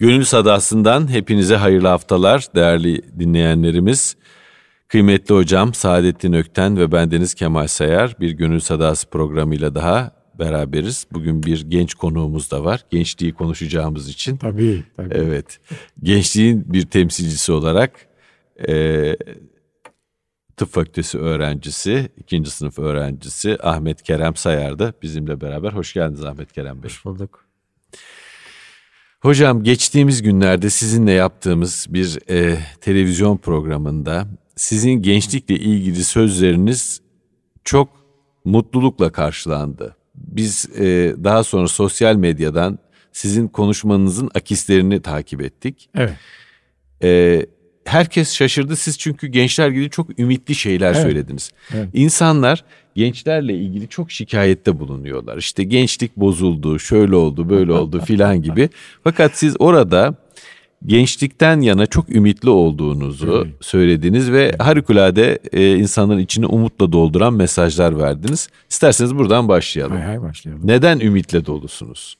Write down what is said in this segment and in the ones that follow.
Gönül Sadası'ndan hepinize hayırlı haftalar değerli dinleyenlerimiz. Kıymetli hocam Saadettin Ökten ve bendeniz Kemal Sayar bir Gönül Sadası programıyla daha beraberiz. Bugün bir genç konuğumuz da var. Gençliği konuşacağımız için. Tabii, tabii. Evet. Gençliğin bir temsilcisi olarak e, tıp fakültesi öğrencisi, ikinci sınıf öğrencisi Ahmet Kerem Sayar da bizimle beraber. Hoş geldiniz Ahmet Kerem Bey. Hoş bulduk. Hocam geçtiğimiz günlerde sizinle yaptığımız bir e, televizyon programında sizin gençlikle ilgili sözleriniz çok mutlulukla karşılandı. Biz e, daha sonra sosyal medyadan sizin konuşmanızın akislerini takip ettik. Evet. E, herkes şaşırdı siz çünkü gençler ilgili çok ümitli şeyler Evet. söylediniz. Evet. İnsanlar gençlerle ilgili çok şikayette bulunuyorlar. İşte gençlik bozuldu, şöyle oldu, böyle oldu filan gibi. Fakat siz orada gençlikten yana çok ümitli olduğunuzu Evet. söylediniz ve harikulade e, insanların içini umutla dolduran mesajlar verdiniz. İsterseniz buradan başlayalım. Hay hay başlayalım. Neden ümitle dolusunuz?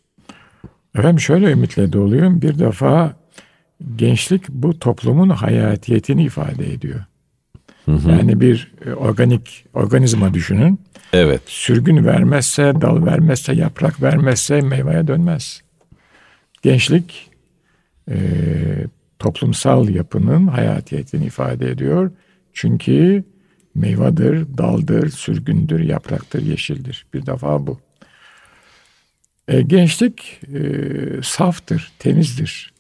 Efendim şöyle ümitle doluyum. Bir defa gençlik bu toplumun hayatiyetini ifade ediyor. Yani bir e, organik organizma düşünün. Evet. Sürgün vermezse, dal vermezse, yaprak vermezse meyveye dönmez. Gençlik e, toplumsal yapının hayatiyetini ifade ediyor. Çünkü meyvadır, daldır, sürgündür, yapraktır, yeşildir. Bir defa bu. E, gençlik e, saftır, temizdir.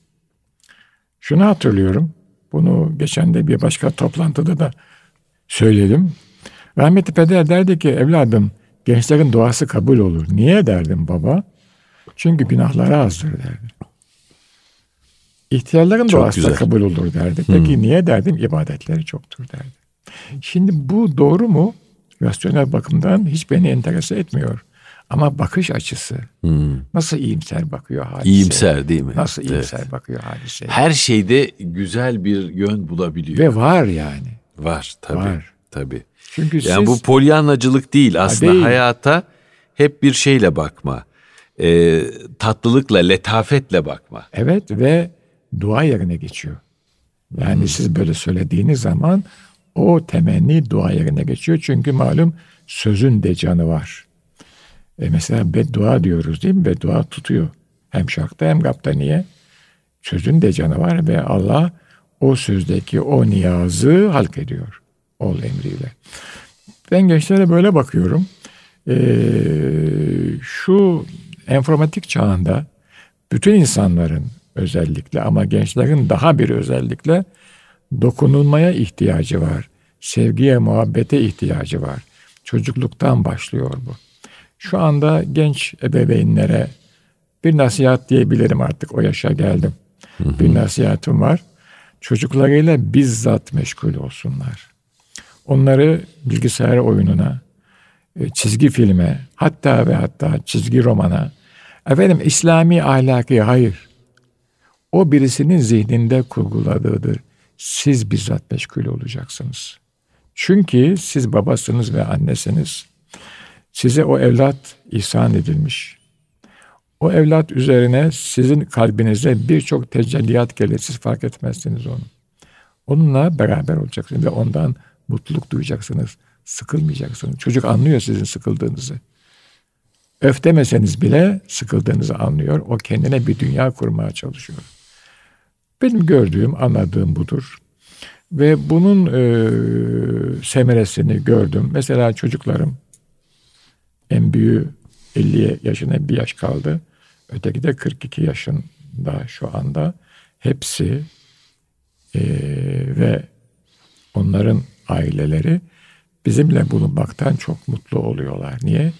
Şunu hatırlıyorum. Bunu geçen de bir başka toplantıda da söyledim. Rahmetli peder derdi ki evladım gençlerin duası kabul olur. Niye derdim baba? Çünkü günahları azdır derdi. İhtiyarların Çok duası güzel. kabul olur derdi. Peki niye derdim? İbadetleri çoktur derdi. Şimdi bu doğru mu? Rasyonel bakımdan hiç beni enterese etmiyor. Ama bakış açısı nasıl iyimser bakıyor hadise. İyimser değil mi? Nasıl Evet. iyimser bakıyor hadise. Her şeyde güzel bir yön bulabiliyor. Ve var yani. Var tabii. Var. Tabii. Çünkü Yani bu siz polyanlacılık değil aslında değil. hayata hep bir şeyle bakma. Ee, tatlılıkla, letafetle bakma. evet ve dua yerine geçiyor. Yani siz böyle söylediğiniz zaman o temenni dua yerine geçiyor. Çünkü malum sözün de canı var. E mesela beddua diyoruz değil mi? Beddua tutuyor. Hem şarkta hem gapta niye? Sözün de canı var ve Allah o sözdeki o niyazı halk ediyor. Ol emriyle. Ben gençlere böyle bakıyorum. Ee, şu informatik çağında bütün insanların özellikle ama gençlerin daha bir özellikle dokunulmaya ihtiyacı var. Sevgiye, muhabbete ihtiyacı var. Çocukluktan başlıyor bu. Şu anda genç ebeveynlere bir nasihat diyebilirim artık o yaşa geldim. Bir nasihatım var. Çocuklarıyla bizzat meşgul olsunlar. Onları bilgisayar oyununa, e, çizgi filme, hatta ve hatta çizgi romana, efendim İslami ahlaki hayır. O birisinin zihninde kurguladığıdır. Siz bizzat meşgul olacaksınız. Çünkü siz babasınız ve annesiniz. Size o evlat ihsan edilmiş. O evlat üzerine sizin kalbinize birçok tecelliyat gelir. Siz fark etmezsiniz onu. Onunla beraber olacaksınız ve ondan mutluluk duyacaksınız. Sıkılmayacaksınız. Çocuk anlıyor sizin sıkıldığınızı. Öf demeseniz bile sıkıldığınızı anlıyor. O kendine bir dünya kurmaya çalışıyor. Benim gördüğüm, anladığım budur. Ve bunun e, semeresini gördüm. Mesela çocuklarım en büyüğü 50 yaşına bir yaş kaldı. Öteki de 42 yaşında şu anda. Hepsi e, ve onların aileleri bizimle bulunmaktan çok mutlu oluyorlar. Niye?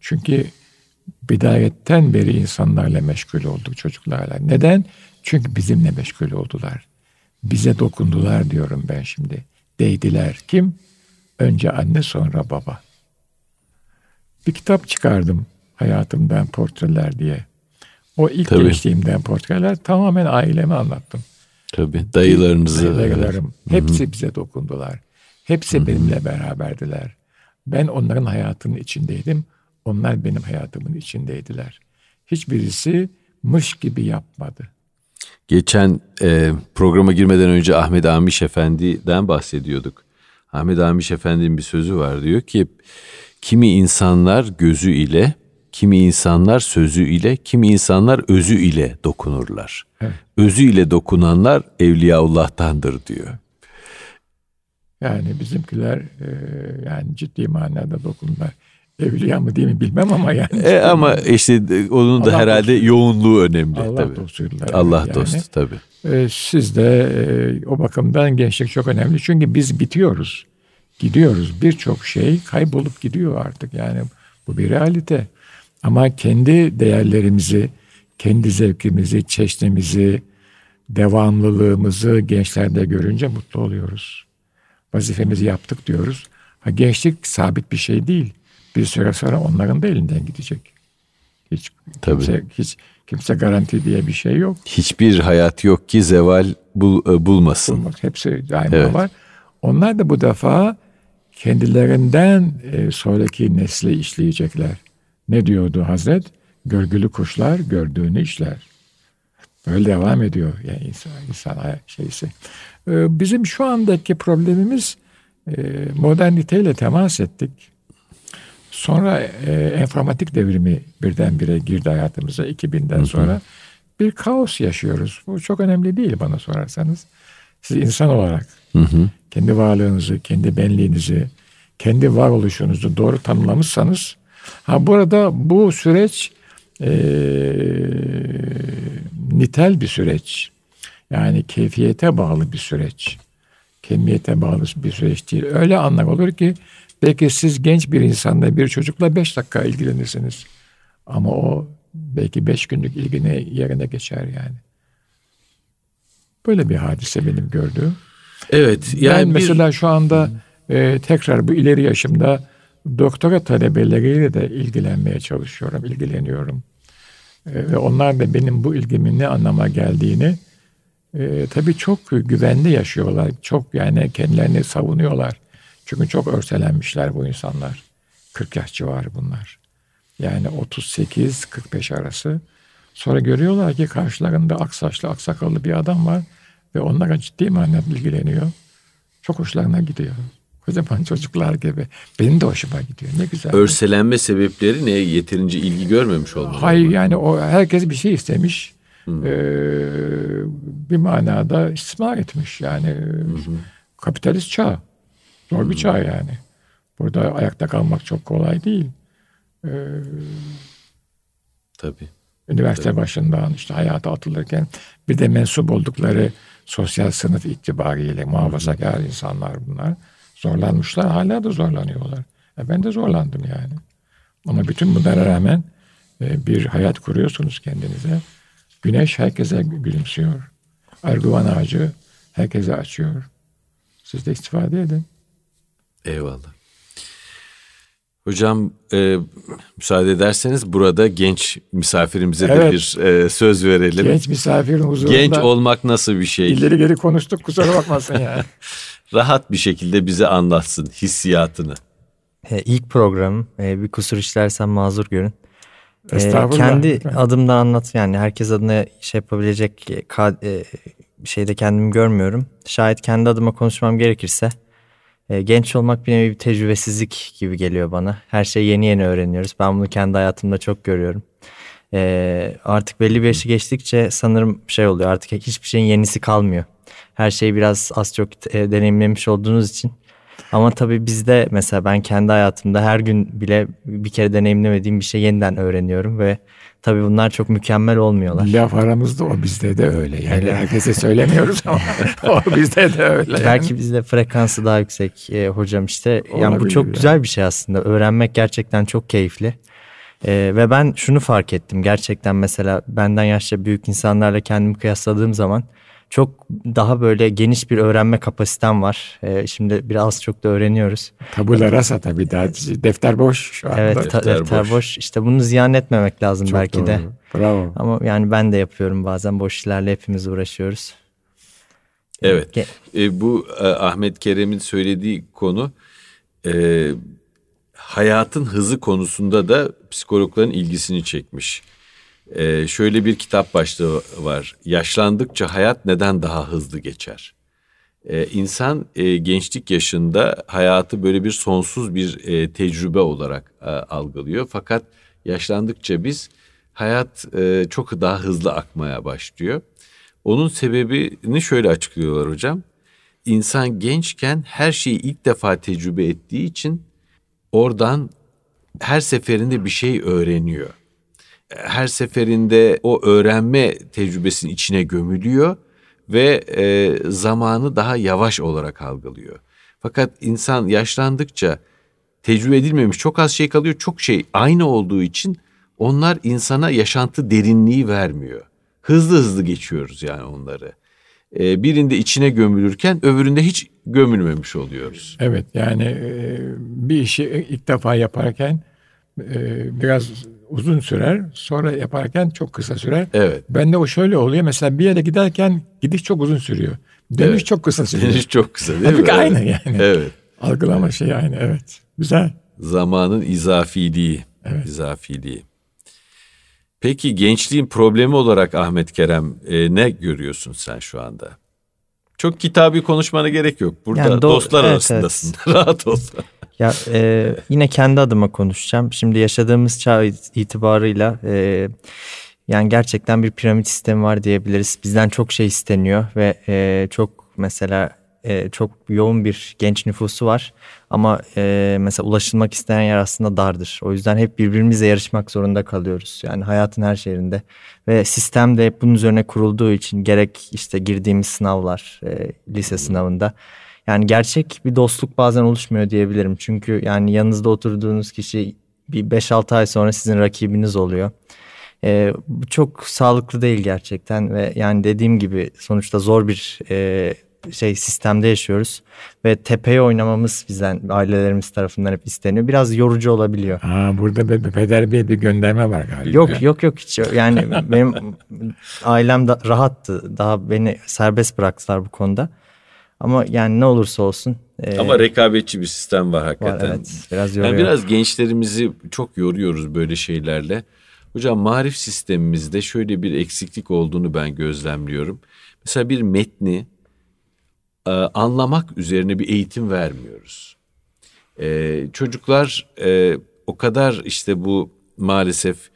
Çünkü bidayetten beri insanlarla meşgul olduk çocuklarla. Neden? Çünkü bizimle meşgul oldular. Bize dokundular diyorum ben şimdi. Değdiler. Kim? Önce anne sonra baba. Bir kitap çıkardım hayatımdan portreler diye. O ilk Tabii. gençliğimden portreler tamamen aileme anlattım. Tabii dayılarınızı. Dayılarım. Hepsi bize dokundular. Hepsi benimle beraberdiler. Ben onların hayatının içindeydim. Onlar benim hayatımın içindeydiler. Hiçbirisi mış gibi yapmadı. Geçen e, programa girmeden önce Ahmet Amiş Efendi'den bahsediyorduk. Ahmet Amiş Efendi'nin bir sözü var diyor ki kimi insanlar gözü ile, kimi insanlar sözü ile, kimi insanlar özü ile dokunurlar. Evet. Özü ile dokunanlar Evliyaullah'tandır diyor. Yani bizimkiler e, yani ciddi manada dokundular. Evliya mı değil mi bilmem ama yani. E, ama işte onun da Allah herhalde dostu. yoğunluğu önemli. Allah tabii. dostuydular. Allah yani. dostu tabii. E, siz de e, o bakımdan gençlik çok önemli. Çünkü biz bitiyoruz. Gidiyoruz. Birçok şey kaybolup gidiyor artık. Yani bu bir realite. Ama kendi değerlerimizi, kendi zevkimizi, çeşnimizi, devamlılığımızı gençlerde görünce mutlu oluyoruz. Vazifemizi yaptık diyoruz. Ha, gençlik sabit bir şey değil bir süre sonra onların da elinden gidecek. Hiç Tabii. kimse hiç kimse garanti diye bir şey yok. Hiçbir hayat yok ki zeval bul, e, bulmasın. Bulmaz. Hepsi daima evet. var. Onlar da bu defa kendilerinden e, sonraki nesli işleyecekler. Ne diyordu Hazret? Görgülü kuşlar gördüğünü işler. Böyle devam ediyor yani insan, insan şeysi. E, bizim şu andaki problemimiz moderniteyle temas ettik. Sonra e, enformatik devrimi birdenbire girdi hayatımıza 2000'den hı hı. sonra. Bir kaos yaşıyoruz. Bu çok önemli değil bana sorarsanız. Siz insan olarak kendi varlığınızı, kendi benliğinizi, kendi varoluşunuzu doğru tanımlamışsanız ha burada bu süreç e, nitel bir süreç. Yani keyfiyete bağlı bir süreç. Kemiyete bağlı bir süreç değil. Öyle anlar olur ki Belki siz genç bir insanla bir çocukla beş dakika ilgilenirsiniz. Ama o belki beş günlük ilgini yerine geçer yani. Böyle bir hadise benim gördüğüm. Evet. Yani ben bir... mesela şu anda e, tekrar bu ileri yaşımda doktora talebeleriyle de ilgilenmeye çalışıyorum, ilgileniyorum. E, ve onlar da benim bu ilgimin ne anlama geldiğini e, tabii çok güvenli yaşıyorlar. Çok yani kendilerini savunuyorlar. Çünkü çok örselenmişler bu insanlar. 40 yaş civarı bunlar. Yani 38-45 arası. Sonra görüyorlar ki karşılarında aksaçlı, aksakallı bir adam var ve onlara ciddi manada ilgileniyor. Çok hoşlarına gidiyor. Kocaman çocuklar gibi. Benim de hoşuma gidiyor. Ne güzel. Örselenme sebepleri ne? Yeterince ilgi görmemiş olmalı. Hayır mı? yani o herkes bir şey istemiş. Hmm. Ee, bir manada istismar etmiş. Yani hmm. kapitalist çağ. Zor bir çağ yani. Burada ayakta kalmak çok kolay değil. Ee, Tabii. Üniversite Tabii. başından işte hayata atılırken bir de mensup oldukları sosyal sınıf itibariyle muhafazakar insanlar bunlar. Zorlanmışlar. Hala da zorlanıyorlar. E ben de zorlandım yani. Ama bütün bunlara rağmen e, bir hayat kuruyorsunuz kendinize. Güneş herkese gülümsüyor. Erguvan ağacı herkese açıyor. Siz de istifade edin. Eyvallah. Hocam e, müsaade ederseniz burada genç misafirimize evet. de bir e, söz verelim. Genç misafirin huzurunda. Genç olmak nasıl bir şey? İleri geri konuştuk kusura bakmasın ya. Rahat bir şekilde bize anlatsın hissiyatını. E, ilk programım e, bir kusur işlersem mazur görün. E, kendi adımdan anlat yani herkes adına şey yapabilecek e, şeyde kendimi görmüyorum. Şayet kendi adıma konuşmam gerekirse e, genç olmak bir nevi bir tecrübesizlik gibi geliyor bana. Her şeyi yeni yeni öğreniyoruz. Ben bunu kendi hayatımda çok görüyorum. E, artık belli bir yaşı geçtikçe sanırım şey oluyor artık hiçbir şeyin yenisi kalmıyor. Her şeyi biraz az çok e, deneyimlemiş olduğunuz için. Ama tabii bizde mesela ben kendi hayatımda her gün bile bir kere deneyimlemediğim bir şey yeniden öğreniyorum ve Tabii bunlar çok mükemmel olmuyorlar. Laf aramızda o bizde de öyle. Yani herkese söylemiyoruz ama o bizde de öyle. Belki bizde frekansı daha yüksek e, hocam işte. Olabilir yani bu çok yani. güzel bir şey aslında. Öğrenmek gerçekten çok keyifli. E, ve ben şunu fark ettim. Gerçekten mesela benden yaşça büyük insanlarla kendimi kıyasladığım zaman çok daha böyle geniş bir öğrenme kapasitem var. Ee, şimdi biraz çok da öğreniyoruz. Tabula rasa tabii daha defter boş şu anda. Evet defter, defter boş. boş. İşte bunu ziyan etmemek lazım çok belki doğru. de. Bravo. Ama yani ben de yapıyorum bazen boş işlerle hepimiz uğraşıyoruz. Evet. E, bu e, Ahmet Kerem'in söylediği konu e, hayatın hızı konusunda da psikologların ilgisini çekmiş. Ee, şöyle bir kitap başlığı var. Yaşlandıkça hayat neden daha hızlı geçer? Ee, insan e, gençlik yaşında hayatı böyle bir sonsuz bir e, tecrübe olarak e, algılıyor. Fakat yaşlandıkça biz hayat e, çok daha hızlı akmaya başlıyor. Onun sebebini şöyle açıklıyorlar hocam. İnsan gençken her şeyi ilk defa tecrübe ettiği için oradan her seferinde bir şey öğreniyor. Her seferinde o öğrenme tecrübesinin içine gömülüyor ve e, zamanı daha yavaş olarak algılıyor. Fakat insan yaşlandıkça tecrübe edilmemiş çok az şey kalıyor. Çok şey aynı olduğu için onlar insana yaşantı derinliği vermiyor. Hızlı hızlı geçiyoruz yani onları. Ee, birinde içine gömülürken öbüründe hiç gömülmemiş oluyoruz. Evet yani e, bir işi ilk defa yaparken e, biraz uzun sürer. Sonra yaparken çok kısa sürer. Evet. Bende o şöyle oluyor. Mesela bir yere giderken gidiş çok uzun sürüyor. Dönüş evet. çok kısa sürüyor. Dönüş çok kısa değil Tabii mi? aynı yani. Evet. Algılama evet. şey aynı evet. Güzel. Zamanın izafiliği. Evet. İzafiliği. Peki gençliğin problemi olarak Ahmet Kerem e, ne görüyorsun sen şu anda? Çok kitabi konuşmana gerek yok. Burada yani do- dostlar evet, arasındasın. Evet. Rahat ol. Ya e, yine kendi adıma konuşacağım. Şimdi yaşadığımız çağ itibarıyla e, yani gerçekten bir piramit sistemi var diyebiliriz. Bizden çok şey isteniyor ve e, çok mesela e, çok yoğun bir genç nüfusu var. Ama e, mesela ulaşılmak isteyen yer aslında dardır. O yüzden hep birbirimizle yarışmak zorunda kalıyoruz. Yani hayatın her şeyinde. Ve sistem de hep bunun üzerine kurulduğu için gerek işte girdiğimiz sınavlar, e, lise sınavında. Yani gerçek bir dostluk bazen oluşmuyor diyebilirim. Çünkü yani yanınızda oturduğunuz kişi bir 5-6 ay sonra sizin rakibiniz oluyor. E, bu çok sağlıklı değil gerçekten ve yani dediğim gibi sonuçta zor bir e, şey sistemde yaşıyoruz ve tepeye oynamamız bizden ailelerimiz tarafından hep isteniyor. Biraz yorucu olabiliyor. Aa, burada bir Peder Bey bir gönderme var galiba. Yok yok yok hiç yani benim ailem da rahattı. Daha beni serbest bıraktılar bu konuda. Ama yani ne olursa olsun. E, Ama rekabetçi bir sistem var hakikaten. Var, evet, biraz yoruyor. Yani biraz gençlerimizi çok yoruyoruz böyle şeylerle. Hocam marif sistemimizde şöyle bir eksiklik olduğunu ben gözlemliyorum. Mesela bir metni e, anlamak üzerine bir eğitim vermiyoruz. E, çocuklar e, o kadar işte bu maalesef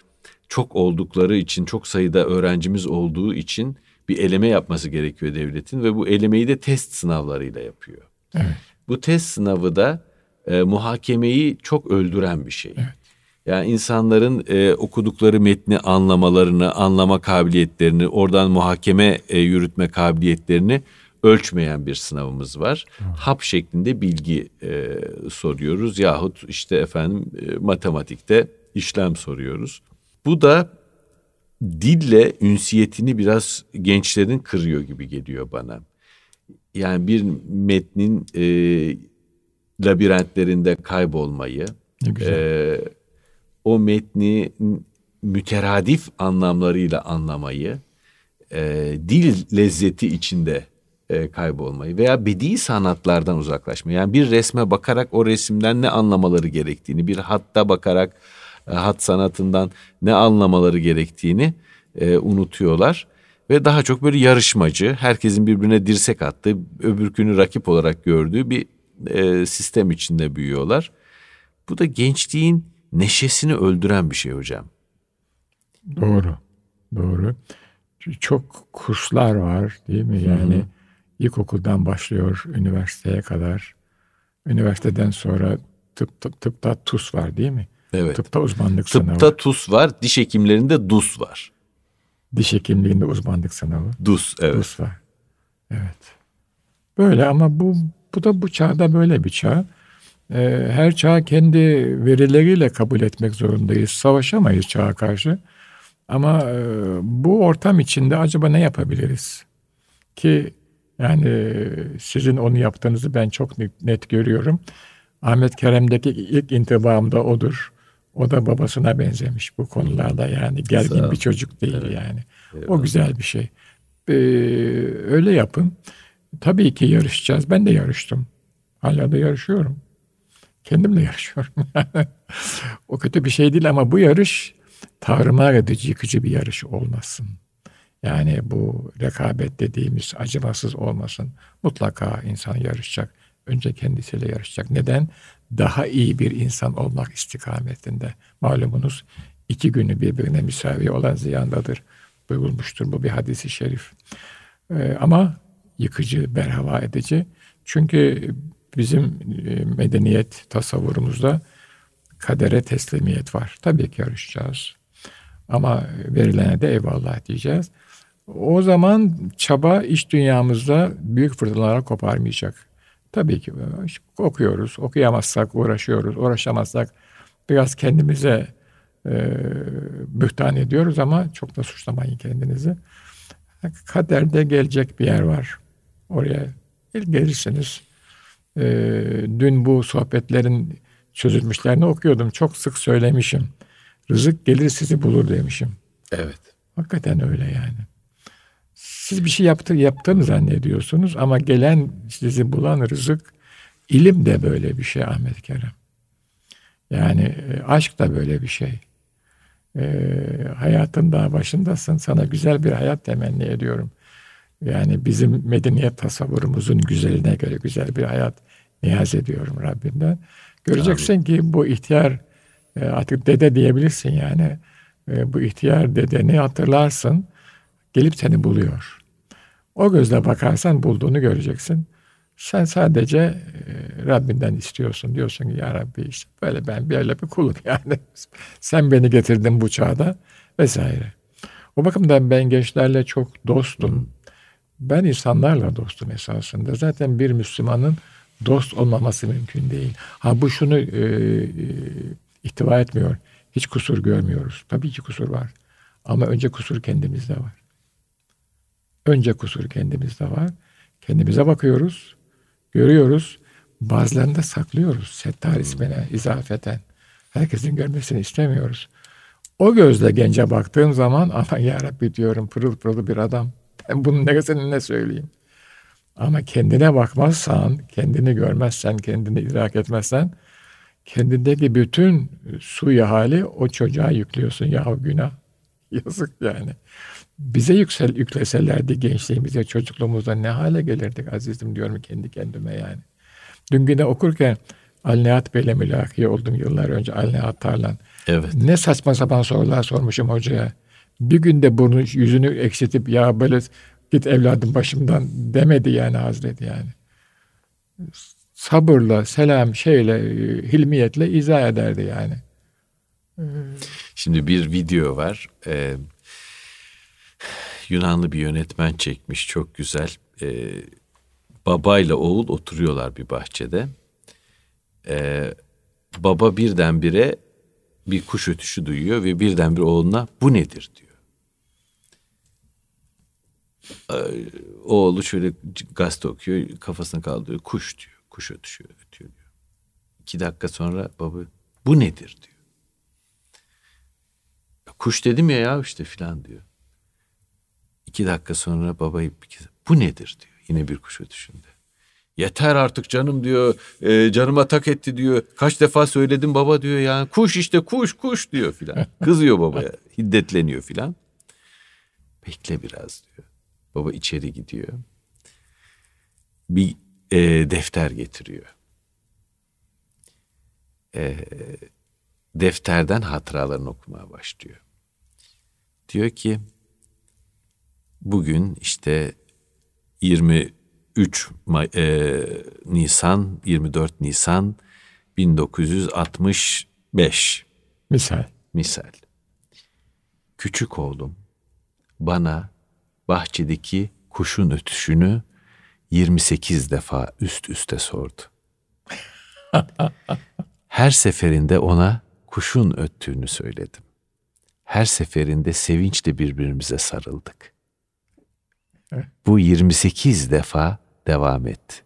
çok oldukları için çok sayıda öğrencimiz olduğu için bir eleme yapması gerekiyor devletin ve bu elemeyi de test sınavlarıyla yapıyor. Evet. Bu test sınavı da e, muhakemeyi çok öldüren bir şey. Evet. Yani insanların e, okudukları metni anlamalarını, anlama kabiliyetlerini, oradan muhakeme e, yürütme kabiliyetlerini ölçmeyen bir sınavımız var. Hap şeklinde bilgi e, soruyoruz yahut işte efendim e, matematikte işlem soruyoruz. Bu da dille ünsiyetini biraz gençlerin kırıyor gibi geliyor bana. Yani bir metnin e, labirentlerinde kaybolmayı, e, o metni müteradif anlamlarıyla anlamayı, e, dil lezzeti içinde e, kaybolmayı veya bedi sanatlardan uzaklaşmayı. Yani bir resme bakarak o resimden ne anlamaları gerektiğini, bir hatta bakarak hat sanatından ne anlamaları gerektiğini e, unutuyorlar. Ve daha çok böyle yarışmacı, herkesin birbirine dirsek attığı, öbürkünü rakip olarak gördüğü bir e, sistem içinde büyüyorlar. Bu da gençliğin neşesini öldüren bir şey hocam. Doğru, doğru. Çok kurslar var değil mi? Yani Hı-hı. ilkokuldan başlıyor üniversiteye kadar. Üniversiteden sonra tıp, tıp, tıpta TUS var değil mi? Evet. Tıpta uzmanlık Tıpta sınavı. Tıpta TUS var, diş hekimlerinde DUS var. Diş hekimliğinde uzmanlık sınavı. DUS, evet. DUS var. Evet. Böyle ama bu bu da bu çağda böyle bir çağ. Ee, her çağ kendi verileriyle kabul etmek zorundayız. Savaşamayız çağa karşı. Ama e, bu ortam içinde acaba ne yapabiliriz? Ki yani sizin onu yaptığınızı ben çok net görüyorum. Ahmet Kerem'deki ilk intibam da odur. O da babasına benzemiş bu konularda yani gergin bir çocuk değil evet. yani. Eyvallah. O güzel bir şey. Ee, öyle yapın. Tabii ki yarışacağız. Ben de yarıştım. Hala da yarışıyorum. Kendimle yarışıyorum. o kötü bir şey değil ama bu yarış tahrımar edici, yıkıcı bir yarış olmasın. Yani bu rekabet dediğimiz acımasız olmasın. Mutlaka insan yarışacak. Önce kendisiyle yarışacak. Neden? Daha iyi bir insan olmak istikametinde. Malumunuz iki günü birbirine müsavi olan ziyandadır. Buyurulmuştur bu bir hadisi şerif. Ee, ama yıkıcı, berhava edici. Çünkü bizim e, medeniyet tasavvurumuzda kadere teslimiyet var. Tabii ki yarışacağız. Ama verilene de eyvallah diyeceğiz. O zaman çaba iş dünyamızda büyük fırtınalara koparmayacak. Tabii ki okuyoruz, okuyamazsak uğraşıyoruz, uğraşamazsak biraz kendimize e, bühtan ediyoruz ama çok da suçlamayın kendinizi. Kaderde gelecek bir yer var. Oraya gelirsiniz. E, dün bu sohbetlerin çözülmüşlerini okuyordum. Çok sık söylemişim. Rızık gelir sizi bulur demişim. Evet. Hakikaten öyle yani. Siz bir şey yaptı, yaptığını zannediyorsunuz ama gelen sizi bulan rızık ilim de böyle bir şey Ahmet Kerem. Yani e, aşk da böyle bir şey. E, hayatın daha başındasın. Sana güzel bir hayat temenni ediyorum. Yani bizim medeniyet tasavvurumuzun güzeline göre güzel bir hayat niyaz ediyorum Rabbimden. Göreceksin Amin. ki bu ihtiyar e, artık dede diyebilirsin yani. E, bu ihtiyar dedeni hatırlarsın. Gelip seni buluyor. O gözle bakarsan bulduğunu göreceksin. Sen sadece e, Rabbinden istiyorsun. Diyorsun ki ya Rabbi işte böyle ben bir öyle bir kulum yani. Sen beni getirdin bu çağda vesaire. O bakımdan ben gençlerle çok dostum. Ben insanlarla dostum esasında. Zaten bir Müslümanın dost olmaması mümkün değil. Ha bu şunu e, e, ihtiva etmiyor. Hiç kusur görmüyoruz. Tabii ki kusur var. Ama önce kusur kendimizde var. Önce kusur kendimizde var. Kendimize bakıyoruz, görüyoruz. Bazılarını da saklıyoruz. Settar hmm. ismine izafeten. Herkesin görmesini istemiyoruz. O gözle gence baktığım zaman ama ya Rabbi diyorum pırıl pırıl bir adam. Ben bunun neresini ne söyleyeyim? Ama kendine bakmazsan, kendini görmezsen, kendini idrak etmezsen kendindeki bütün suyu hali o çocuğa yüklüyorsun. Ya günah. Yazık yani. Bize yüksel, yükleselerdi gençliğimizde, çocukluğumuzda ne hale gelirdik azizim diyorum kendi kendime yani. Dün güne okurken Alnihat Bey'le mülaki oldum yıllar önce Alnihat Tarlan. Evet. Ne saçma sapan sorular sormuşum hocaya. Bir günde burnu yüzünü eksiltip ya böyle git evladım başımdan demedi yani Hazreti yani. Sabırla, selam, şeyle, hilmiyetle izah ederdi yani. Şimdi bir video var. Ee, Yunanlı bir yönetmen çekmiş çok güzel. Ee, babayla oğul oturuyorlar bir bahçede. Ee, baba birdenbire bir kuş ötüşü duyuyor ve birdenbire oğluna bu nedir diyor. Ee, oğlu şöyle gazete okuyor kafasını kaldırıyor kuş diyor. Kuş ötüşüyor ötüyor diyor. İki dakika sonra baba bu nedir diyor. Kuş dedim ya ya işte filan diyor. İki dakika sonra babayı bu nedir diyor. Yine bir kuş ötüşünde. Yeter artık canım diyor. E, canıma tak etti diyor. Kaç defa söyledim baba diyor ya. Kuş işte kuş kuş diyor filan. Kızıyor babaya. Hiddetleniyor filan. Bekle biraz diyor. Baba içeri gidiyor. Bir e, defter getiriyor. E, defterden hatıralarını okumaya başlıyor. Diyor ki bugün işte 23 May, e, Nisan 24 Nisan 1965 misal misal küçük oğlum bana bahçedeki kuşun ötüşünü 28 defa üst üste sordu. Her seferinde ona kuşun öttüğünü söyledim. Her seferinde sevinçle birbirimize sarıldık. Bu 28 defa devam etti.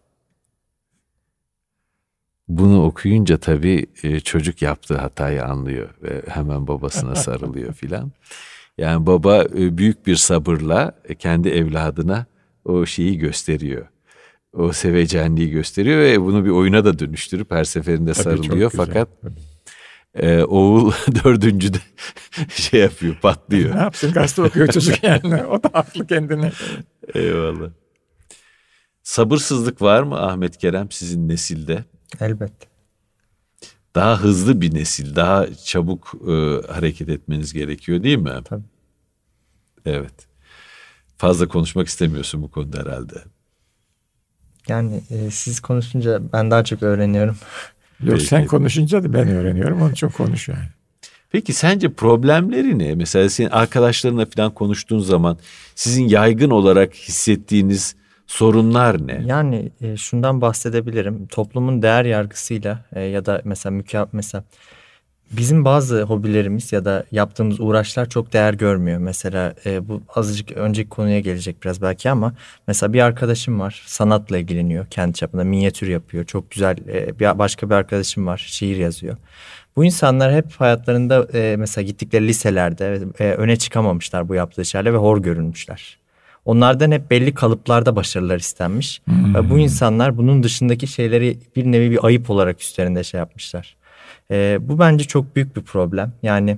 Bunu okuyunca tabii e, çocuk yaptığı hatayı anlıyor ve hemen babasına sarılıyor filan. Yani baba e, büyük bir sabırla e, kendi evladına o şeyi gösteriyor. O sevecenliği gösteriyor ve bunu bir oyuna da dönüştürüp her seferinde Tabii sarılıyor. Fakat Ee, oğul dördüncüde şey yapıyor patlıyor. ne yapsın gazete okuyor çocuk yani o da haklı kendine. Eyvallah. Sabırsızlık var mı Ahmet Kerem sizin nesilde? Elbette. Daha hızlı bir nesil, daha çabuk e, hareket etmeniz gerekiyor değil mi? Tabii. Evet. Fazla konuşmak istemiyorsun bu konuda herhalde. Yani e, siz konuşunca ben daha çok öğreniyorum. Yok Peki. sen konuşunca da ben öğreniyorum. Onun için konuş yani. Peki sence problemleri ne? Mesela senin arkadaşlarınla falan konuştuğun zaman sizin yaygın olarak hissettiğiniz sorunlar ne? Yani e, şundan bahsedebilirim. Toplumun değer yargısıyla e, ya da mesela müka mesela bizim bazı hobilerimiz ya da yaptığımız uğraşlar çok değer görmüyor. Mesela e, bu azıcık önceki konuya gelecek biraz belki ama mesela bir arkadaşım var sanatla ilgileniyor kendi çapında minyatür yapıyor. Çok güzel e, bir başka bir arkadaşım var şiir yazıyor. Bu insanlar hep hayatlarında e, mesela gittikleri liselerde e, öne çıkamamışlar bu yaptığı şeylerle ve hor görünmüşler. Onlardan hep belli kalıplarda başarılar istenmiş. Hmm. Ve bu insanlar bunun dışındaki şeyleri bir nevi bir ayıp olarak üstlerinde şey yapmışlar. E, bu bence çok büyük bir problem. Yani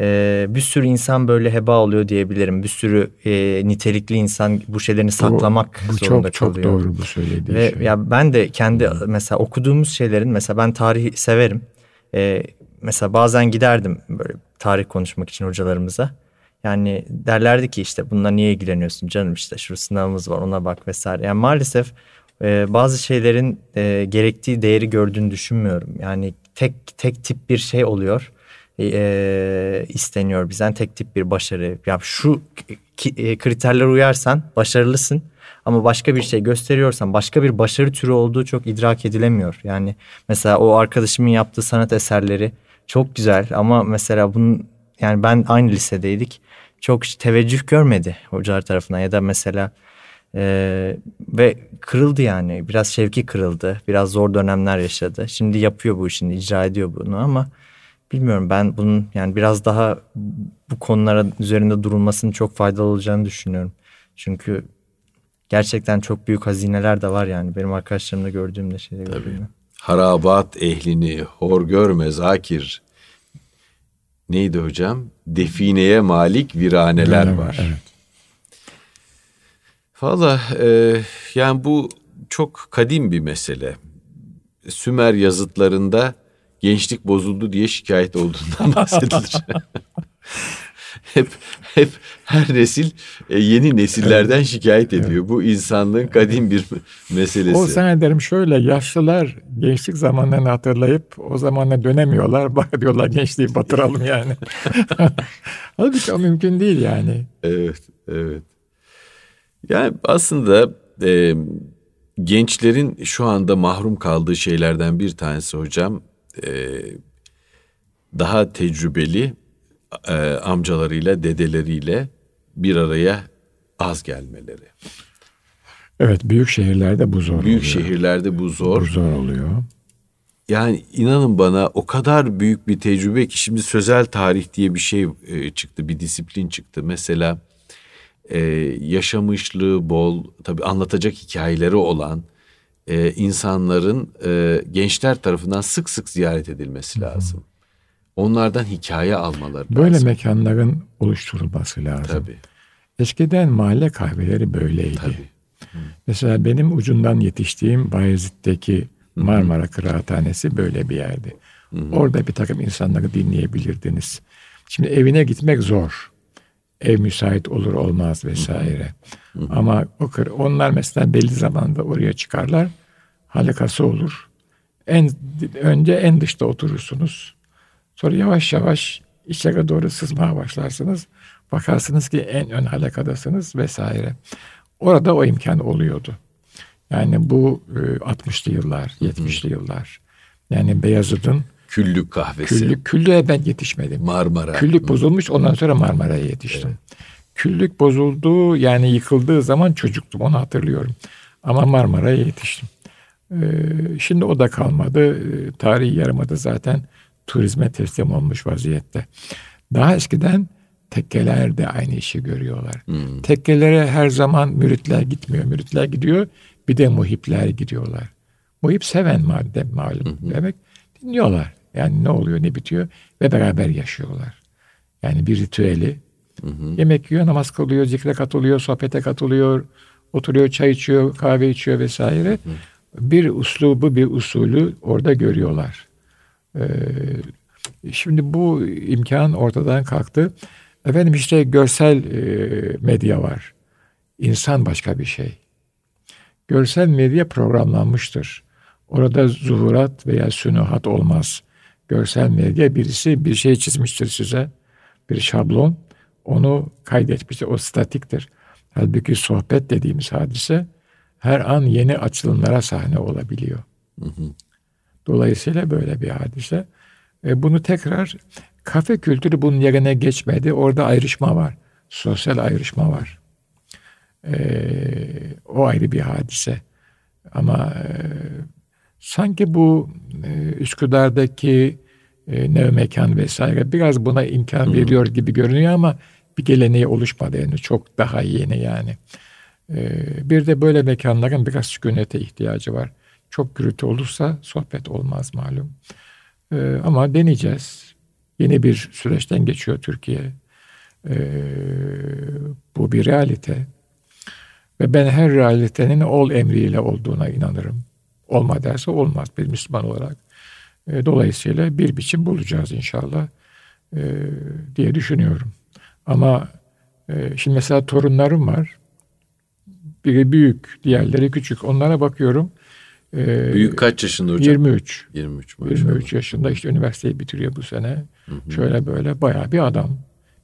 e, bir sürü insan böyle heba oluyor diyebilirim. Bir sürü e, nitelikli insan bu şeylerini saklamak bu, bu zorunda çok, kalıyor. Çok doğru bu söylediği Ve şey. ya ben de kendi hmm. mesela okuduğumuz şeylerin mesela ben tarihi severim. E, mesela bazen giderdim böyle tarih konuşmak için hocalarımıza. Yani derlerdi ki işte bununla niye ilgileniyorsun canım işte şu sınavımız var ona bak vesaire. Yani maalesef e, bazı şeylerin e, gerektiği değeri gördüğünü düşünmüyorum. Yani tek tek tip bir şey oluyor. E, isteniyor bizden tek tip bir başarı. Ya şu e, kriterlere uyarsan başarılısın ama başka bir şey gösteriyorsan başka bir başarı türü olduğu çok idrak edilemiyor. Yani mesela o arkadaşımın yaptığı sanat eserleri çok güzel ama mesela bunun yani ben aynı lisedeydik. Çok teveccüh görmedi hocalar tarafından ya da mesela ee, ve kırıldı yani biraz şevki kırıldı biraz zor dönemler yaşadı şimdi yapıyor bu işini icra ediyor bunu ama bilmiyorum ben bunun yani biraz daha bu konulara üzerinde durulmasının çok faydalı olacağını düşünüyorum çünkü gerçekten çok büyük hazineler de var yani benim arkadaşlarımda gördüğümde şeyde gördüğümde. Harabat ehlini hor görme zakir neydi hocam? Defineye malik viraneler var. Evet. Valla e, yani bu çok kadim bir mesele. Sümer yazıtlarında gençlik bozuldu diye şikayet olduğundan bahsedilir. hep hep her nesil e, yeni nesillerden şikayet ediyor. Evet. Bu insanlığın kadim bir meselesi. O zannederim şöyle yaşlılar gençlik zamanlarını hatırlayıp o zamana dönemiyorlar. Bak diyorlar gençliği batıralım yani. Halbuki o mümkün değil yani. Evet, evet. Yani aslında e, gençlerin şu anda mahrum kaldığı şeylerden bir tanesi hocam e, daha tecrübeli e, amcalarıyla dedeleriyle bir araya az gelmeleri. Evet büyük şehirlerde bu zor büyük oluyor. şehirlerde bu zor. Bu zor oluyor. Yani inanın bana o kadar büyük bir tecrübe ki şimdi sözel tarih diye bir şey e, çıktı, bir disiplin çıktı. Mesela e, yaşamışlığı bol, tabii anlatacak hikayeleri olan e, insanların e, gençler tarafından sık sık ziyaret edilmesi lazım. Onlardan hikaye almaları Böyle lazım. mekanların oluşturulması lazım. Tabii. Eskiden mahalle kahveleri böyleydi. Tabii. Hı. Mesela benim ucundan yetiştiğim Bayezid'deki Marmara Kıraathanesi böyle bir yerdi. Hı hı. Orada bir takım insanları dinleyebilirdiniz. Şimdi evine gitmek zor ev müsait olur olmaz vesaire. Hı hı. Ama o onlar mesela belli zamanda oraya çıkarlar. Halakası olur. En önce en dışta oturursunuz. Sonra yavaş yavaş içeri doğru sızmaya başlarsınız. Bakarsınız ki en ön halakadasınız vesaire. Orada o imkan oluyordu. Yani bu 60'lı yıllar, 70'li yıllar. Yani Beyazıt'ın Küllük kahvesi. Küllük, küllüğe ben yetişmedim. Marmara. Küllük bozulmuş ondan sonra Marmara'ya yetiştim. Evet. Küllük bozulduğu yani yıkıldığı zaman çocuktum onu hatırlıyorum. Ama Marmara'ya yetiştim. Ee, şimdi o da kalmadı. Ee, tarihi yarımada zaten turizme teslim olmuş vaziyette. Daha eskiden tekkeler de aynı işi görüyorlar. Hmm. Tekkelere her zaman müritler gitmiyor. Müritler gidiyor bir de muhipler gidiyorlar. Muhip seven madde malum hmm. demek dinliyorlar. Yani ne oluyor ne bitiyor ve beraber yaşıyorlar. Yani bir ritüeli. Hı. Yemek yiyor, namaz kılıyor, zikre katılıyor, sohbete katılıyor, oturuyor, çay içiyor, kahve içiyor vesaire. Hı. Bir uslubu, bir usulü orada görüyorlar. Ee, şimdi bu imkan ortadan kalktı. Efendim işte görsel e, medya var. İnsan başka bir şey. Görsel medya programlanmıştır. Orada zuhurat veya sünuhat olmaz. Görsel medya birisi bir şey çizmiştir size. Bir şablon. Onu kaydetmiştir. O statiktir. Halbuki sohbet dediğimiz hadise her an yeni açılımlara sahne olabiliyor. Hı hı. Dolayısıyla böyle bir hadise. E, bunu tekrar kafe kültürü bunun yerine geçmedi. Orada ayrışma var. Sosyal ayrışma var. E, o ayrı bir hadise. Ama e, sanki bu e, Üsküdar'daki e, nev mekan vesaire biraz buna imkan veriyor gibi görünüyor ama bir geleneği oluşmadı yani çok daha yeni yani. E, bir de böyle mekanların biraz sükunete ihtiyacı var. Çok gürültü olursa sohbet olmaz malum. E, ama deneyeceğiz. Yeni bir süreçten geçiyor Türkiye. E, bu bir realite. Ve ben her realitenin ol emriyle olduğuna inanırım. Olma derse olmaz bir Müslüman olarak. E, dolayısıyla bir biçim bulacağız inşallah e, diye düşünüyorum. Ama e, şimdi mesela torunlarım var. Biri büyük, diğerleri küçük. Onlara bakıyorum. E, büyük kaç yaşında hocam? 23. 23 maşallah. 23 yaşında işte üniversiteyi bitiriyor bu sene. Hı hı. Şöyle böyle bayağı bir adam.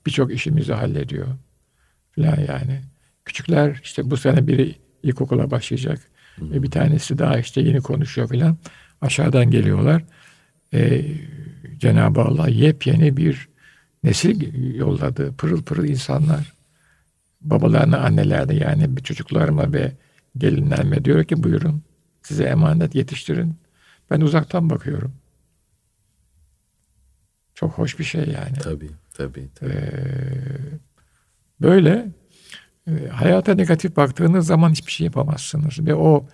Birçok işimizi hallediyor. Falan yani. Küçükler işte bu sene biri ilkokula başlayacak. Hı hı. Bir tanesi daha işte yeni konuşuyor falan. Aşağıdan geliyorlar. Ee, Cenab-ı Allah yepyeni bir nesil yolladı. Pırıl pırıl insanlar. Babalarına, annelerine yani bir çocuklarıma ve gelinlerime diyor ki buyurun size emanet yetiştirin. Ben uzaktan bakıyorum. Çok hoş bir şey yani. Tabii, tabii. tabii. Ee, böyle e, hayata negatif baktığınız zaman hiçbir şey yapamazsınız. Ve o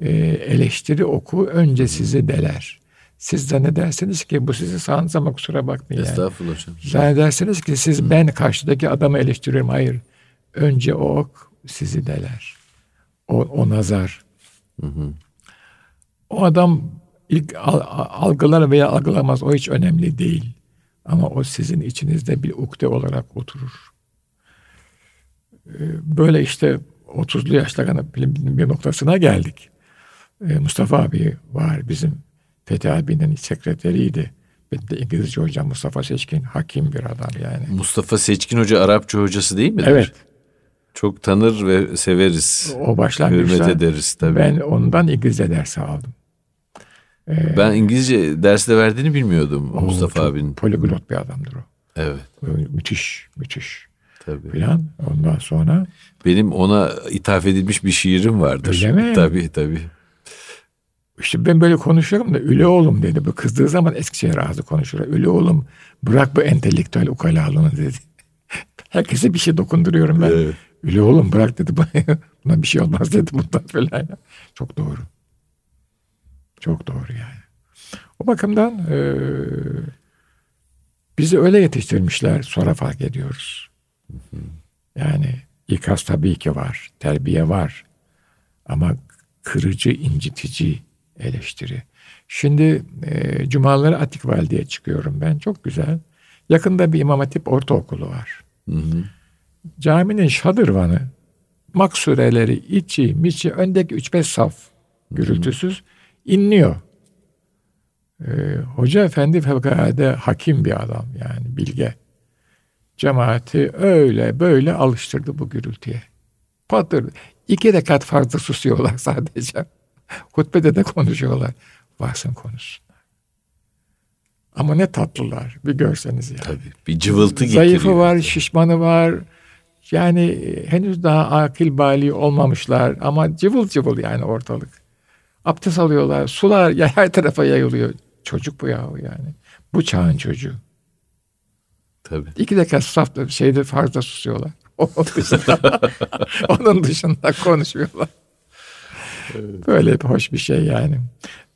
e, eleştiri oku önce sizi deler. Siz zannedersiniz ki bu sizi sağınız ama kusura bakmayın. Estağfurullah yani. hocam. Zannedersiniz ki siz Hı. ben karşıdaki adamı eleştiriyorum. Hayır. Önce o ok sizi deler. O, o nazar. Hı hı. O adam ilk algılar veya algılamaz o hiç önemli değil. Ama o sizin içinizde bir ukde olarak oturur. Ee, böyle işte 30'lu yaşların bir noktasına geldik. Ee, Mustafa abi var bizim Fethi abinin sekreteriydi. De İngilizce hocam Mustafa Seçkin hakim bir adam yani. Mustafa Seçkin Hoca Arapça hocası değil mi? Evet. Çok tanır ve severiz. O başlangıçta Hürmet ederiz tabii. Ben ondan İngilizce dersi aldım. Ee, ben İngilizce derste verdiğini bilmiyordum o Mustafa abinin. Poliglot bir adamdır o. Evet. Müthiş, müthiş. Tabii. Falan. Ondan sonra. Benim ona ithaf edilmiş bir şiirim vardır. Öyle mi? Tabii tabii. İşte ben böyle konuşuyorum da Üle oğlum dedi. Bu kızdığı zaman Eskişehir ağzı konuşur. Üle oğlum bırak bu entelektüel ukalalığını dedi. Herkese bir şey dokunduruyorum ben. Evet. Üle oğlum bırak dedi. Buna bir şey olmaz dedi bundan falan. Çok doğru. Çok doğru yani. O bakımdan e, bizi öyle yetiştirmişler sonra fark ediyoruz. Yani ikaz tabii ki var, terbiye var. Ama kırıcı, incitici eleştiri. Şimdi e, cumaları Atik Valide'ye çıkıyorum ben. Çok güzel. Yakında bir İmam Hatip ortaokulu var. Hı hı. Caminin şadırvanı maksureleri içi miçi öndeki üç beş saf gürültüsüz inliyor. Ee, Hoca efendi fevkalade hakim bir adam yani bilge. Cemaati öyle böyle alıştırdı bu gürültüye. Patır. İki rekat fazla susuyorlar sadece. Hutbede de konuşuyorlar. Varsın konuşsunlar. Ama ne tatlılar. Bir görseniz yani. Tabii. Bir cıvıltı getiriyor. Zayıfı var, şişmanı var. Yani henüz daha akil bali olmamışlar ama cıvıl cıvıl yani ortalık. Abdest alıyorlar, sular her tarafa yayılıyor. Çocuk bu yahu yani. Bu çağın çocuğu. Tabii. İki dakika safta şeyde farzda susuyorlar. Onun dışında, onun dışında konuşuyorlar. Evet. Böyle bir hoş bir şey yani.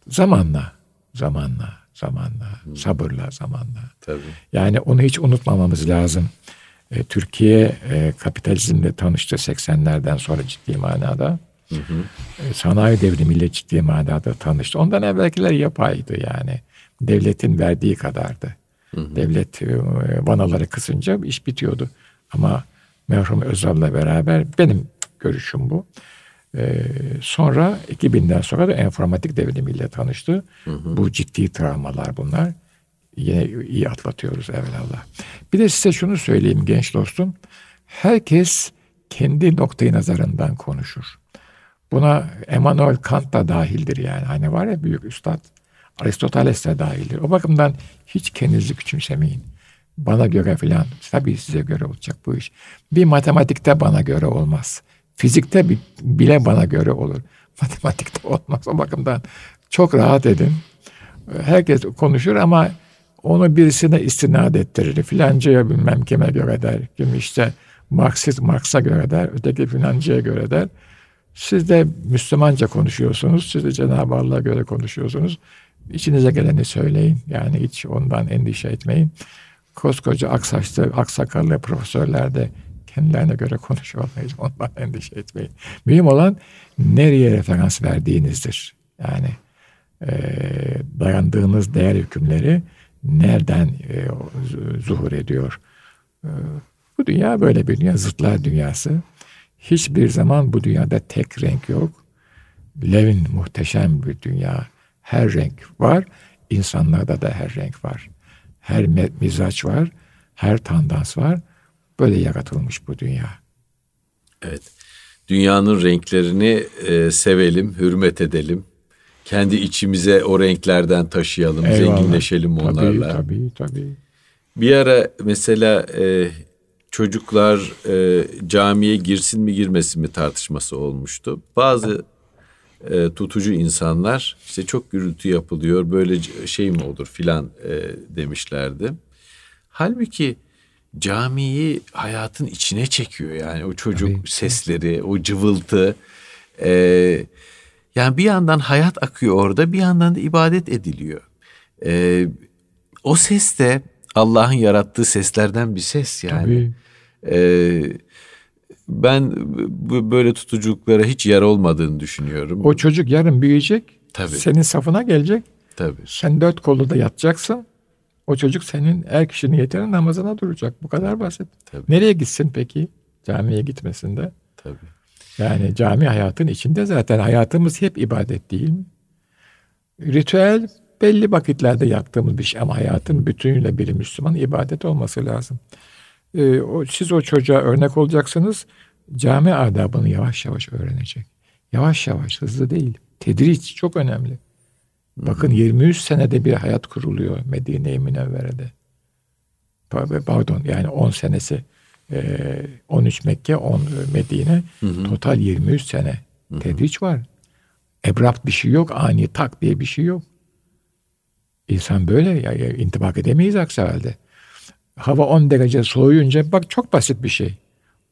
Zamanla, zamanla, zamanla, hmm. sabırla zamanla. Tabii. Yani onu hiç unutmamamız lazım. E, Türkiye e, kapitalizmle tanıştı 80'lerden sonra ciddi manada. Hı hı. E, sanayi devrimiyle ciddi manada tanıştı. Ondan evvelkiler yapaydı yani. Devletin verdiği kadardı. Hı hı. Devlet e, vanaları kısınca iş bitiyordu. Ama merhum Özal'la beraber benim görüşüm bu. Ee, sonra 2000'den sonra da enformatik devrimiyle tanıştı. Hı hı. Bu ciddi travmalar bunlar. Yine iyi atlatıyoruz evvelallah. Bir de size şunu söyleyeyim genç dostum. Herkes kendi noktayı nazarından konuşur. Buna Emmanuel Kant da dahildir yani. Hani var ya büyük üstad Aristoteles de dahildir. O bakımdan hiç kendinizi küçümsemeyin. Bana göre filan. Tabii size göre olacak bu iş. Bir matematikte bana göre olmaz. Fizikte bile bana göre olur. Matematikte olmaz. O bakımdan çok rahat edin. Herkes konuşur ama onu birisine istinad ettirir. Filancaya bilmem kime göre der. Kim işte Marksist Marx'a göre der. Öteki filancaya göre der. Siz de Müslümanca konuşuyorsunuz. Siz de Cenab-ı Allah'a göre konuşuyorsunuz. İçinize geleni söyleyin. Yani hiç ondan endişe etmeyin. Koskoca aksaçlı, aksakallı profesörler de kendilerine göre konuşuyorlar. Hiç ondan endişe etmeyin. Mühim olan nereye referans verdiğinizdir. Yani e, dayandığınız değer hükümleri nereden e, zuhur ediyor. E, bu dünya böyle bir dünya, zıtlar dünyası. Hiçbir zaman bu dünyada tek renk yok. Levin muhteşem bir dünya. Her renk var. İnsanlarda da her renk var. Her mizaç var. Her tandans var. Böyle yaratılmış bu dünya. Evet. Dünyanın renklerini e, sevelim, hürmet edelim. Kendi içimize o renklerden taşıyalım, Eyvallah. zenginleşelim onlarla. Tabii, tabii, tabii. Bir ara mesela e, çocuklar e, camiye girsin mi girmesin mi tartışması olmuştu. Bazı e, tutucu insanlar işte çok gürültü yapılıyor böyle şey mi olur filan e, demişlerdi. Halbuki camiyi hayatın içine çekiyor yani o çocuk Tabii. sesleri, o cıvıltı. E, yani bir yandan hayat akıyor orada bir yandan da ibadet ediliyor. E, o ses de Allah'ın yarattığı seslerden bir ses yani. Tabii. E, ben böyle tutuculuklara hiç yer olmadığını düşünüyorum. O çocuk yarın büyüyecek. Tabii. Senin safına gelecek. Tabii. Sen dört kollu da yatacaksın. O çocuk senin er kişinin niyetine namazına duracak. Bu kadar basit. Tabii. Nereye gitsin peki? Camiye gitmesin de. Tabii. Yani cami hayatın içinde zaten hayatımız hep ibadet değil mi? Ritüel belli vakitlerde yaptığımız bir şey ama hayatın bütünüyle bir Müslüman ibadet olması lazım. Ee, o, siz o çocuğa örnek olacaksınız. Cami adabını yavaş yavaş öğrenecek. Yavaş yavaş, hızlı değil. Tedriç çok önemli. Bakın 23 senede bir hayat kuruluyor Medine-i Münevvere'de. Pardon yani 10 senesi 13 Mekke 10 Medine hı hı. total 23 sene hı tedriç var. Ebrat bir şey yok ani tak diye bir şey yok. İnsan böyle ya, ya intibak edemeyiz aksi halde. Hava 10 derece soğuyunca bak çok basit bir şey.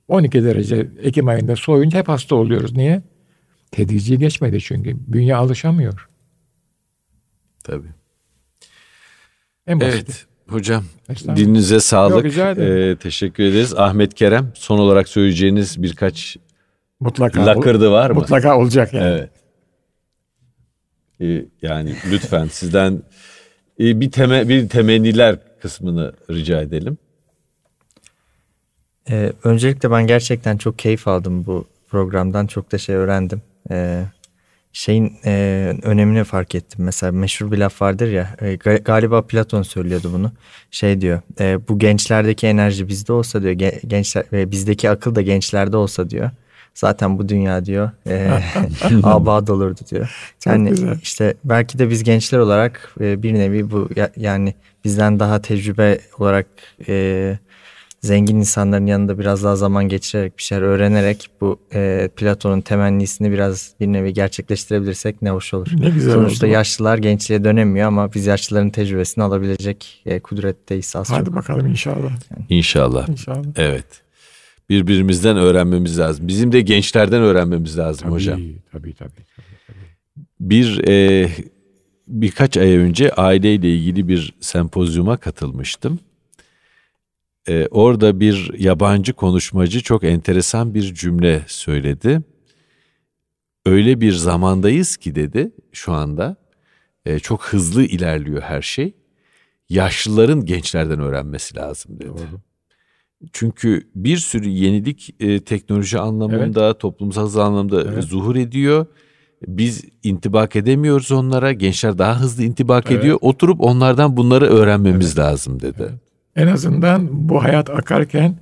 12 derece Ekim ayında soğuyunca hep hasta oluyoruz. Niye? Tedrici geçmedi çünkü. Bünye alışamıyor. Tabii. En Evet hocam dininize sağlık. Yok, ee, teşekkür ederiz. Ahmet Kerem son olarak söyleyeceğiniz birkaç mutlaka lakırdı var mı? Mutlaka olacak yani. Evet. Ee, yani lütfen sizden e, bir teme bir temenniler kısmını rica edelim. Ee, öncelikle ben gerçekten çok keyif aldım bu programdan. Çok da şey öğrendim. Ee, şeyin e, önemini fark ettim. Mesela meşhur bir laf vardır ya e, galiba Platon söylüyordu bunu. Şey diyor e, bu gençlerdeki enerji bizde olsa diyor gençler ve bizdeki akıl da gençlerde olsa diyor. Zaten bu dünya diyor e, abad olurdu diyor. Yani işte belki de biz gençler olarak e, bir nevi bu yani bizden daha tecrübe olarak e, zengin insanların yanında biraz daha zaman geçirerek bir şeyler öğrenerek bu e, Platon'un temennisini biraz bir nevi gerçekleştirebilirsek ne hoş olur. Ne güzel Sonuçta oldu. yaşlılar gençliğe dönemiyor ama biz yaşlıların tecrübesini alabilecek e, kudretteyiz aslında. Hadi bakalım inşallah. Yani. İnşallah. İnşallah. Evet. Birbirimizden öğrenmemiz lazım. Bizim de gençlerden öğrenmemiz lazım tabii, hocam. Tabii tabii. tabii, tabii. Bir e, birkaç ay önce aileyle ilgili bir sempozyuma katılmıştım. Ee, orada bir yabancı konuşmacı çok enteresan bir cümle söyledi. Öyle bir zamandayız ki dedi şu anda e, çok hızlı ilerliyor her şey. Yaşlıların gençlerden öğrenmesi lazım dedi. Doğru. Çünkü bir sürü yenilik e, teknoloji anlamında, evet. toplumsal anlamda evet. zuhur ediyor. Biz intibak edemiyoruz onlara. Gençler daha hızlı intibak evet. ediyor. Oturup onlardan bunları öğrenmemiz evet. lazım dedi. Evet. En azından bu hayat akarken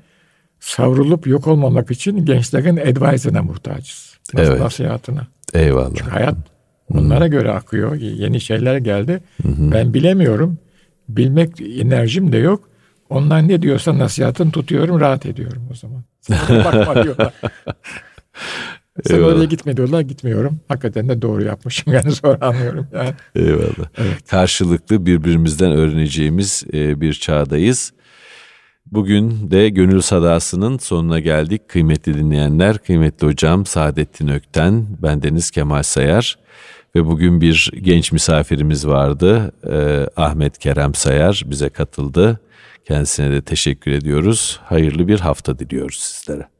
savrulup yok olmamak için gençlerin advice'ına muhtacız. Nas- evet. Nasihatına. Eyvallah. Çünkü hayat bunlara göre akıyor. Yeni şeyler geldi. Hı-hı. Ben bilemiyorum. Bilmek enerjim de yok. Onlar ne diyorsa nasihatını tutuyorum, rahat ediyorum o zaman. Bakma diyorlar. Sen Eyvallah. oraya gitme diyorlar, gitmiyorum. Hakikaten de doğru yapmışım yani sonra anlıyorum. Yani. Eyvallah. Evet. Karşılıklı birbirimizden öğreneceğimiz e, bir çağdayız. Bugün de Gönül Sadası'nın sonuna geldik. Kıymetli dinleyenler, kıymetli hocam Saadettin Ökten, ben Deniz Kemal Sayar ve bugün bir genç misafirimiz vardı. Ee, Ahmet Kerem Sayar bize katıldı. Kendisine de teşekkür ediyoruz. Hayırlı bir hafta diliyoruz sizlere.